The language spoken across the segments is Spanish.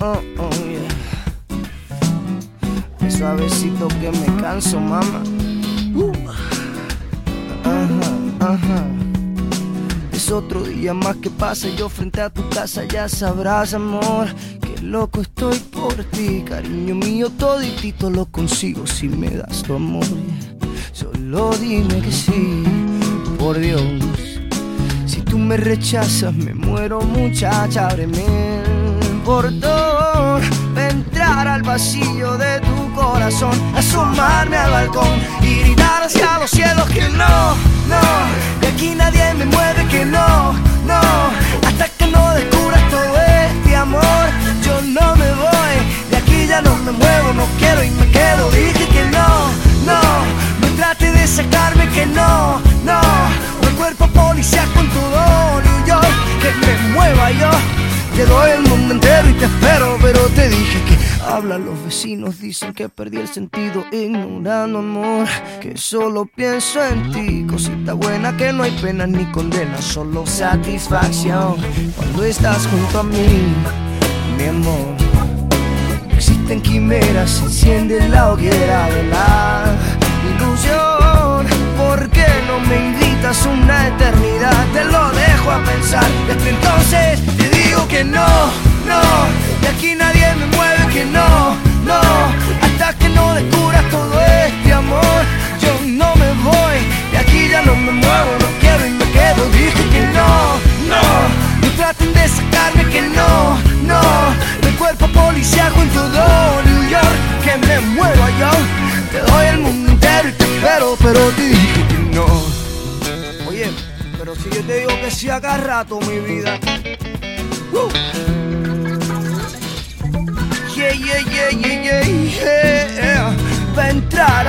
oh, oh, yeah. Suavecito que me canso, mamá. Uh. Ajá. Es otro día más que pasa yo frente a tu casa, ya sabrás, amor, que loco estoy por ti, cariño mío, toditito lo consigo si me das tu amor. Solo dime que sí, por Dios. Si tú me rechazas, me muero, muchacha, ábreme entrar al vacío de tu corazón, asomarme al balcón y gritar hacia los cielos que no, no, de aquí nadie te espero, pero te dije que hablan los vecinos, dicen que perdí el sentido, ignorando amor, que solo pienso en ti, cosita buena que no hay pena ni condena, solo satisfacción cuando estás junto a mí, mi amor. Existen quimeras, se enciende la hoguera de la ilusión. ¿Por qué no me invitas una eternidad? Te lo dejo a pensar. Desde entonces te digo que no, no. Aquí nadie me mueve, que no, no. Hasta que no descubras todo este amor, yo no me voy. De aquí ya no me muevo, no quiero y me quedo. Dije que no, no. No traten de sacarme que no, no. El cuerpo policiaco en todo New York, que me mueva yo. Te doy el mundo entero y te espero, pero te dije que no. Oye, pero si yo te digo que sí acá rato, mi vida. Uh.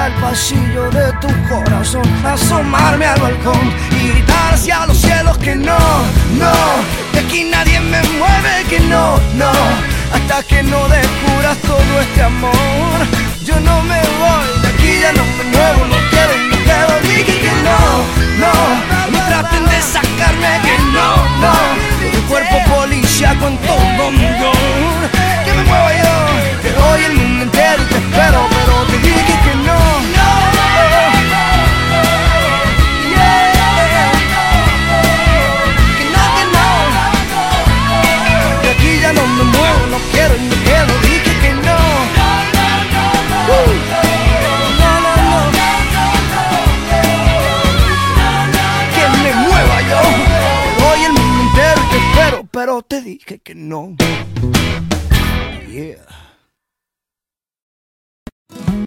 A entrar al pasillo de tu corazón, asomarme al balcón y gritar hacia los cielos que no, no, de aquí nadie me mueve, que no, no, hasta que no descubras todo este amor. Yo no me Pero te dije que no. Yeah.